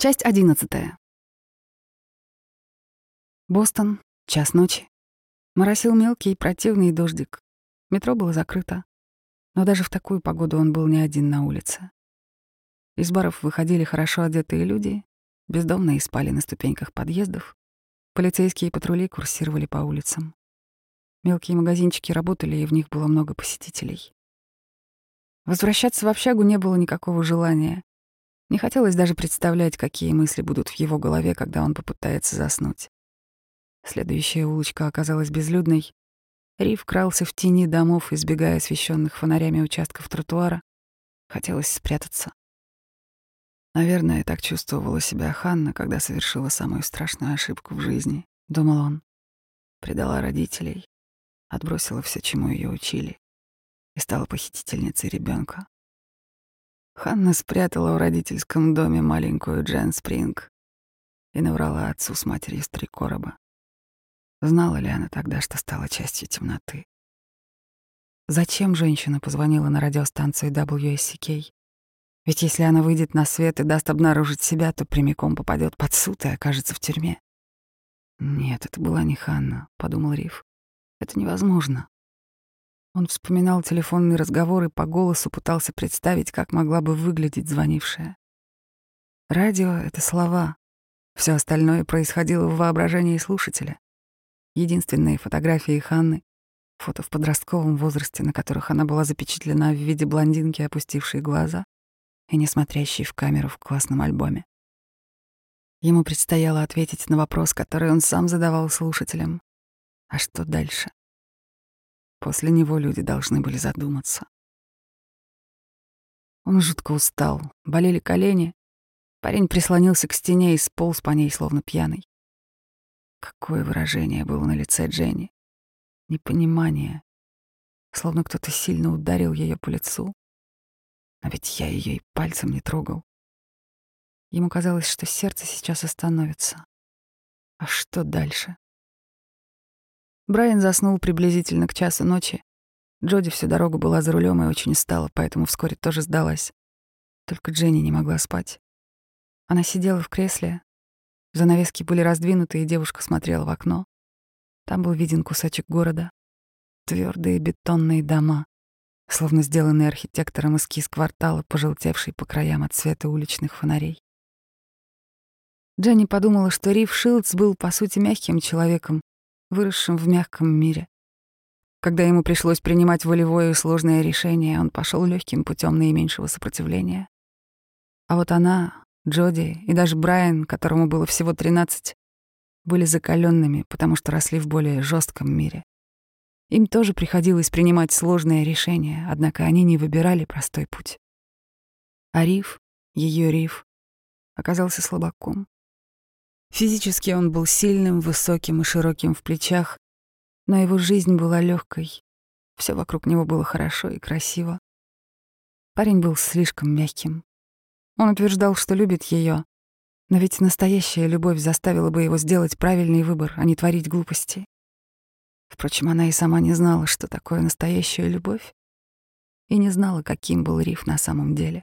Часть одиннадцатая. Бостон, час ночи. Моросил мелкий противный дождик. Метро было закрыто. Но даже в такую погоду он был не один на улице. Из баров выходили хорошо одетые люди, бездомные спали на ступеньках подъездов, полицейские патрули курсировали по улицам. Мелкие магазинчики работали, и в них было много посетителей. Возвращаться в общагу не было никакого желания. Не хотелось даже представлять, какие мысли будут в его голове, когда он попытается заснуть. Следующая улочка оказалась безлюдной. Риф крался в тени домов, избегая освещенных фонарями участков тротуара. Хотелось спрятаться. Наверное, так чувствовала себя Ханна, когда совершила самую страшную ошибку в жизни, думал он. Предала родителей, отбросила все, чему ее учили, и стала похитительницей ребенка. Ханна спрятала в родительском доме маленькую Джен Спринг и наврала отцу с матерью с три короба. Знала ли она тогда, что стала частью темноты? Зачем женщина позвонила на радиостанцию WSCK? Ведь если она выйдет на свет и даст обнаружить себя, то прямиком попадет под суд и окажется в тюрьме. «Нет, это была не Ханна», — подумал Риф. «Это невозможно. Он вспоминал телефонный разговор и по голосу пытался представить, как могла бы выглядеть звонившая. Радио — это слова. Все остальное происходило в воображении слушателя. Единственные фотографии Ханны — фото в подростковом возрасте, на которых она была запечатлена в виде блондинки, опустившей глаза и не смотрящей в камеру в классном альбоме. Ему предстояло ответить на вопрос, который он сам задавал слушателям. А что дальше? После него люди должны были задуматься. Он жутко устал, болели колени. Парень прислонился к стене и сполз по ней, словно пьяный. Какое выражение было на лице Дженни. Непонимание. Словно кто-то сильно ударил ее по лицу. А ведь я ее и пальцем не трогал. Ему казалось, что сердце сейчас остановится. А что дальше? Брайан заснул приблизительно к часу ночи. Джоди всю дорогу была за рулем и очень устала, поэтому вскоре тоже сдалась. Только Дженни не могла спать. Она сидела в кресле. Занавески были раздвинуты, и девушка смотрела в окно. Там был виден кусочек города. Твердые бетонные дома, словно сделанный архитектором эскиз квартала, пожелтевший по краям от света уличных фонарей. Дженни подумала, что Рив Шилдс был, по сути, мягким человеком, выросшим в мягком мире. Когда ему пришлось принимать волевое и сложное решение, он пошел легким путем наименьшего сопротивления. А вот она, Джоди и даже Брайан, которому было всего 13, были закаленными, потому что росли в более жестком мире. Им тоже приходилось принимать сложные решения, однако они не выбирали простой путь. А Риф, ее Риф, оказался слабаком. Физически он был сильным, высоким и широким в плечах, но его жизнь была легкой. Все вокруг него было хорошо и красиво. Парень был слишком мягким. Он утверждал, что любит ее, но ведь настоящая любовь заставила бы его сделать правильный выбор, а не творить глупости. Впрочем, она и сама не знала, что такое настоящая любовь, и не знала, каким был Риф на самом деле.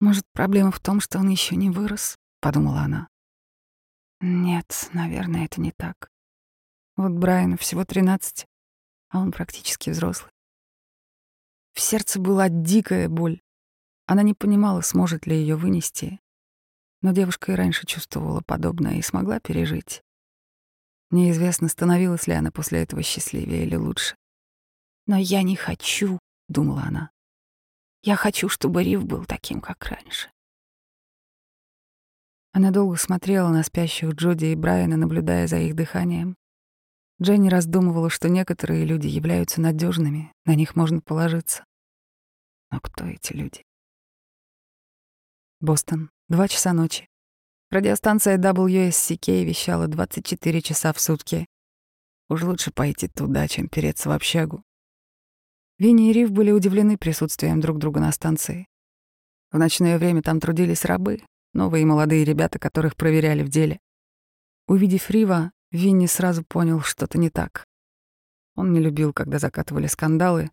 «Может, проблема в том, что он еще не вырос?» — подумала она. Нет, наверное, это не так. Вот Брайану всего тринадцать, а он практически взрослый. В сердце была дикая боль. Она не понимала, сможет ли ее вынести. Но девушка и раньше чувствовала подобное и смогла пережить. Неизвестно, становилась ли она после этого счастливее или лучше. «Но я не хочу», — думала она. «Я хочу, чтобы Рив был таким, как раньше». Она долго смотрела на спящих Джоди и Брайана, наблюдая за их дыханием. Дженни раздумывала, что некоторые люди являются надежными, на них можно положиться. Но кто эти люди? Бостон, два часа ночи. Радиостанция WSCK вещала 24 часа в сутки. Уж лучше пойти туда, чем переться в общагу. Винни и Рив были удивлены присутствием друг друга на станции. В ночное время там трудились рабы, новые молодые ребята, которых проверяли в деле. Увидев Рива, Винни сразу понял, что-то не так. Он не любил, когда закатывали скандалы,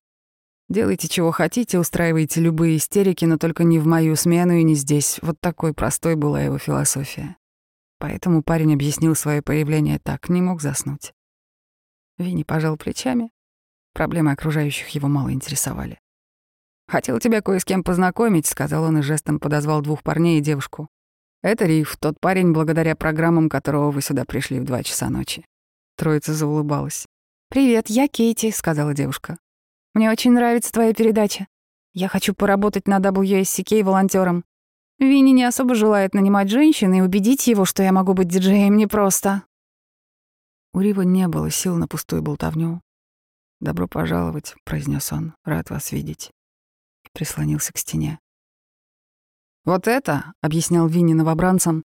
Делайте, чего хотите, устраивайте любые истерики, но только не в мою смену и не здесь. Вот такой простой была его философия. Поэтому парень объяснил свое появление так, не мог заснуть. Винни пожал плечами. Проблемы окружающих его мало интересовали. «Хотел тебя кое с кем познакомить», — сказал он и жестом подозвал двух парней и девушку. «Это Риф, тот парень, благодаря программам которого вы сюда пришли в два часа ночи». Троица заулыбалась. «Привет, я Кейти», — сказала девушка. «Мне очень нравится твоя передача. Я хочу поработать на WSCK волонтером. Винни не особо желает нанимать женщин, и убедить его, что я могу быть диджеем, непросто». У Рива не было сил на пустую болтовню. «Добро пожаловать», — произнес он. «Рад вас видеть». И прислонился к стене. «Вот это», — объяснял Винни новобранцам,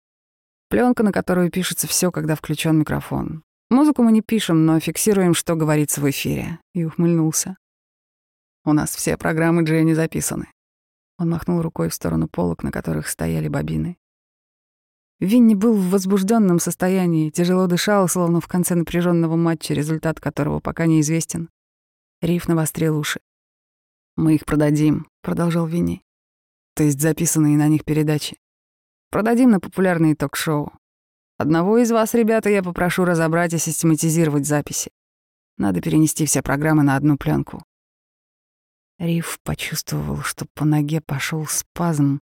пленка, на которую пишется все, когда включен микрофон. Музыку мы не пишем, но фиксируем, что говорится в эфире. И ухмыльнулся. У нас все программы Дженни записаны. Он махнул рукой в сторону полок, на которых стояли бобины. Винни был в возбужденном состоянии, тяжело дышал, словно в конце напряженного матча, результат которого пока неизвестен. Риф навострил уши. «Мы их продадим», — продолжал Винни. «То есть записанные на них передачи. Продадим на популярные ток-шоу. Одного из вас, ребята, я попрошу разобрать и систематизировать записи. Надо перенести все программы на одну пленку. Риф почувствовал, что по ноге пошел спазм,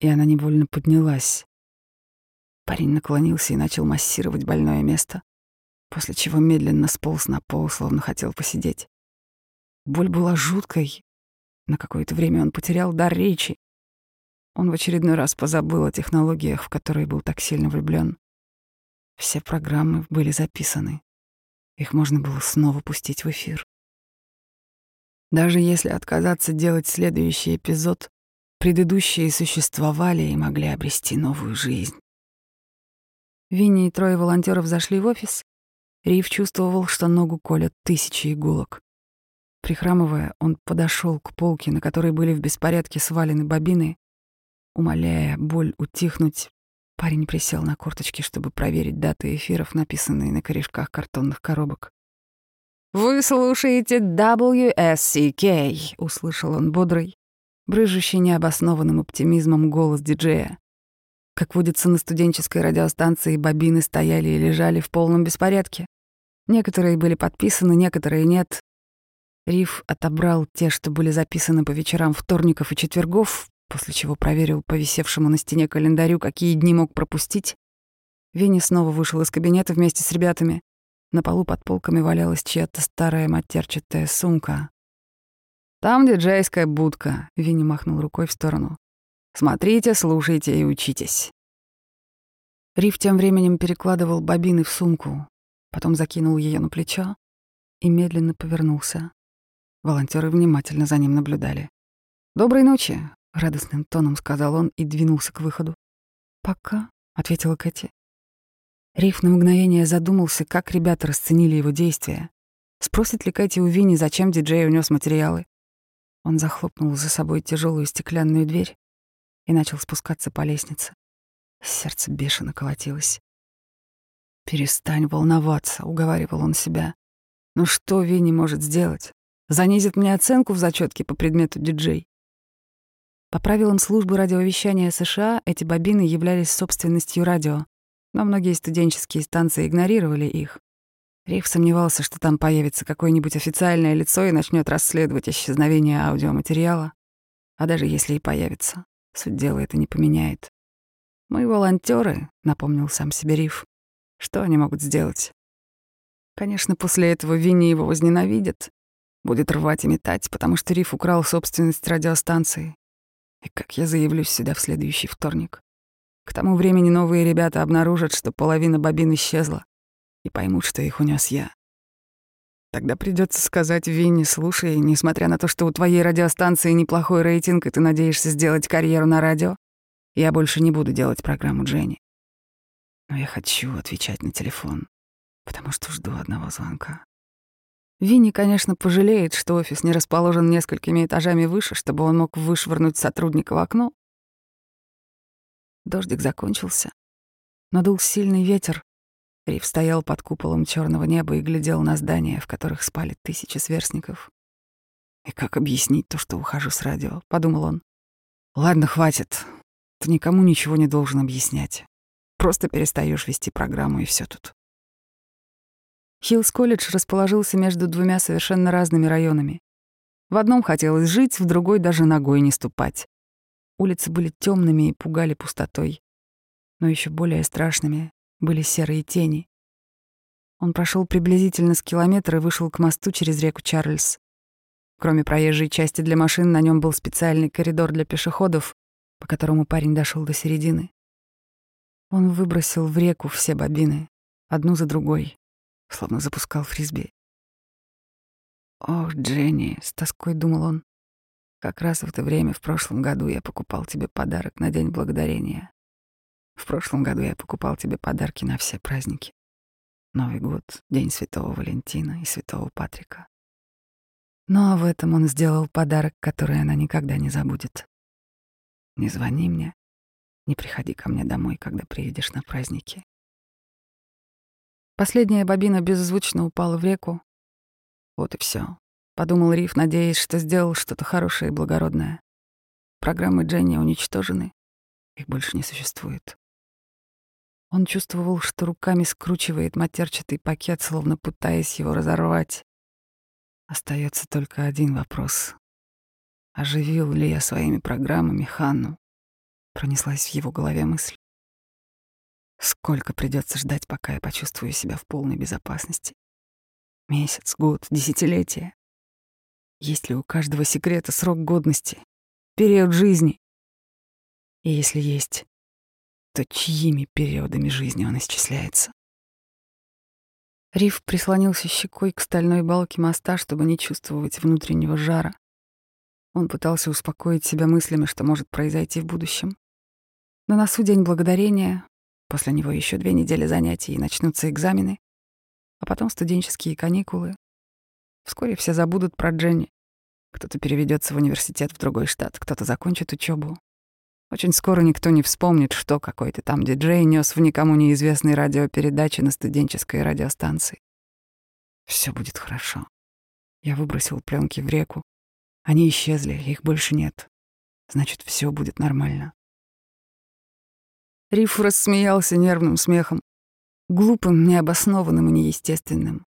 и она невольно поднялась. Парень наклонился и начал массировать больное место, после чего медленно сполз на пол, словно хотел посидеть. Боль была жуткой. На какое-то время он потерял дар речи. Он в очередной раз позабыл о технологиях, в которые был так сильно влюблен. Все программы были записаны. Их можно было снова пустить в эфир. Даже если отказаться делать следующий эпизод, предыдущие существовали и могли обрести новую жизнь. Винни и трое волонтеров зашли в офис. Рив чувствовал, что ногу колят тысячи иголок. Прихрамывая, он подошел к полке, на которой были в беспорядке свалены бобины. Умоляя боль утихнуть, парень присел на корточки, чтобы проверить даты эфиров, написанные на корешках картонных коробок. «Вы слушаете WSCK», — услышал он бодрый, брыжущий необоснованным оптимизмом голос диджея. Как водится на студенческой радиостанции, бобины стояли и лежали в полном беспорядке. Некоторые были подписаны, некоторые нет. Риф отобрал те, что были записаны по вечерам вторников и четвергов, после чего проверил по висевшему на стене календарю, какие дни мог пропустить. Винни снова вышел из кабинета вместе с ребятами. На полу под полками валялась чья-то старая матерчатая сумка. «Там диджейская будка», — Винни махнул рукой в сторону. «Смотрите, слушайте и учитесь». Риф тем временем перекладывал бобины в сумку, потом закинул ее на плечо и медленно повернулся. Волонтеры внимательно за ним наблюдали. «Доброй ночи», — радостным тоном сказал он и двинулся к выходу. «Пока», — ответила Кэти. Риф на мгновение задумался, как ребята расценили его действия. Спросит ли Кэти у Винни, зачем диджей унес материалы? Он захлопнул за собой тяжелую стеклянную дверь и начал спускаться по лестнице. Сердце бешено колотилось. «Перестань волноваться», — уговаривал он себя. «Ну что Винни может сделать? Занизит мне оценку в зачетке по предмету диджей?» По правилам службы радиовещания США эти бобины являлись собственностью радио но многие студенческие станции игнорировали их. Риф сомневался, что там появится какое-нибудь официальное лицо и начнет расследовать исчезновение аудиоматериала. А даже если и появится, суть дела это не поменяет. «Мы волонтеры, напомнил сам себе Риф. «Что они могут сделать?» Конечно, после этого Винни его возненавидят, будет рвать и метать, потому что Риф украл собственность радиостанции. И как я заявлюсь сюда в следующий вторник? К тому времени новые ребята обнаружат, что половина бобин исчезла, и поймут, что их унес я. Тогда придется сказать Винни, слушай, несмотря на то, что у твоей радиостанции неплохой рейтинг, и ты надеешься сделать карьеру на радио, я больше не буду делать программу Дженни. Но я хочу отвечать на телефон, потому что жду одного звонка. Винни, конечно, пожалеет, что офис не расположен несколькими этажами выше, чтобы он мог вышвырнуть сотрудника в окно, Дождик закончился. Но дул сильный ветер. Риф стоял под куполом черного неба и глядел на здания, в которых спали тысячи сверстников. И как объяснить то, что ухожу с радио? Подумал он. Ладно, хватит. Ты никому ничего не должен объяснять. Просто перестаешь вести программу, и все тут. Хиллс колледж расположился между двумя совершенно разными районами. В одном хотелось жить, в другой даже ногой не ступать. Улицы были темными и пугали пустотой. Но еще более страшными были серые тени. Он прошел приблизительно с километра и вышел к мосту через реку Чарльз. Кроме проезжей части для машин, на нем был специальный коридор для пешеходов, по которому парень дошел до середины. Он выбросил в реку все бобины, одну за другой, словно запускал фрисби. «Ох, Дженни», — с тоской думал он, — «как раз в это время в прошлом году я покупал тебе подарок на День Благодарения. В прошлом году я покупал тебе подарки на все праздники. Новый год, День Святого Валентина и Святого Патрика. Но в этом он сделал подарок, который она никогда не забудет. Не звони мне, не приходи ко мне домой, когда приедешь на праздники. Последняя бобина беззвучно упала в реку. Вот и все, подумал Риф, надеясь, что сделал что-то хорошее и благородное. Программы Дженни уничтожены, их больше не существует. Он чувствовал, что руками скручивает матерчатый пакет, словно пытаясь его разорвать. Остается только один вопрос. Оживил ли я своими программами Ханну? Пронеслась в его голове мысль. Сколько придется ждать, пока я почувствую себя в полной безопасности? Месяц, год, десятилетие. Есть ли у каждого секрета срок годности, период жизни? И если есть, то чьими периодами жизни он исчисляется? Риф прислонился щекой к стальной балке моста, чтобы не чувствовать внутреннего жара. Он пытался успокоить себя мыслями, что может произойти в будущем. На носу Благодарения, после него еще две недели занятий и начнутся экзамены, а потом студенческие каникулы. Вскоре все забудут про Дженни. Кто-то переведется в университет в другой штат, кто-то закончит учебу. Очень скоро никто не вспомнит, что какой-то там диджей нес в никому неизвестной радиопередаче на студенческой радиостанции. Все будет хорошо. Я выбросил пленки в реку. Они исчезли, их больше нет. Значит, все будет нормально. Риф рассмеялся нервным смехом, глупым, необоснованным и неестественным.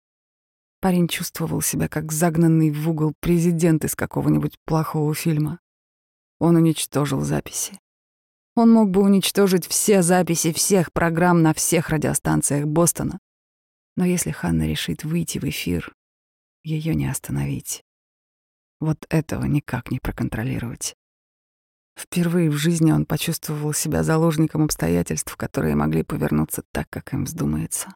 Парень чувствовал себя как загнанный в угол президент из какого-нибудь плохого фильма. Он уничтожил записи. Он мог бы уничтожить все записи всех программ на всех радиостанциях Бостона. Но если Ханна решит выйти в эфир, ее не остановить. Вот этого никак не проконтролировать. Впервые в жизни он почувствовал себя заложником обстоятельств, которые могли повернуться так, как им вздумается.